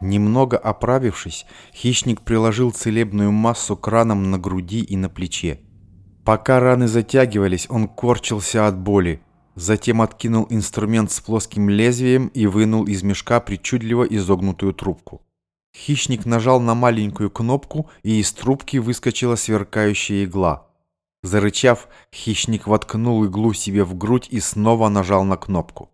Немного оправившись, хищник приложил целебную массу к ранам на груди и на плече. Пока раны затягивались, он корчился от боли. Затем откинул инструмент с плоским лезвием и вынул из мешка причудливо изогнутую трубку. Хищник нажал на маленькую кнопку, и из трубки выскочила сверкающая игла. Зарычав, хищник воткнул иглу себе в грудь и снова нажал на кнопку.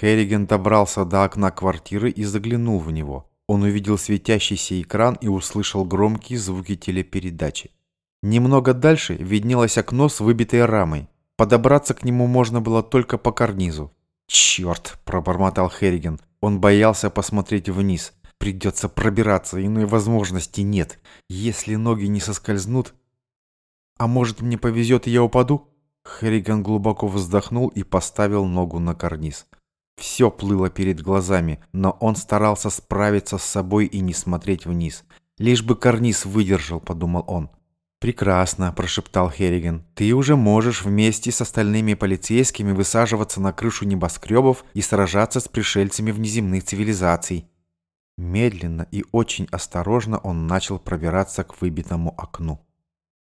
Херриген добрался до окна квартиры и заглянул в него. Он увидел светящийся экран и услышал громкие звуки телепередачи. Немного дальше виднелось окно с выбитой рамой. Подобраться к нему можно было только по карнизу. «Черт!» – пробормотал Херриген. Он боялся посмотреть вниз. Придется пробираться, иной возможности нет. Если ноги не соскользнут... А может, мне повезет, и я упаду? Херриган глубоко вздохнул и поставил ногу на карниз. Все плыло перед глазами, но он старался справиться с собой и не смотреть вниз. «Лишь бы карниз выдержал», — подумал он. «Прекрасно», – прошептал Херриген. «Ты уже можешь вместе с остальными полицейскими высаживаться на крышу небоскребов и сражаться с пришельцами внеземных цивилизаций». Медленно и очень осторожно он начал пробираться к выбитому окну.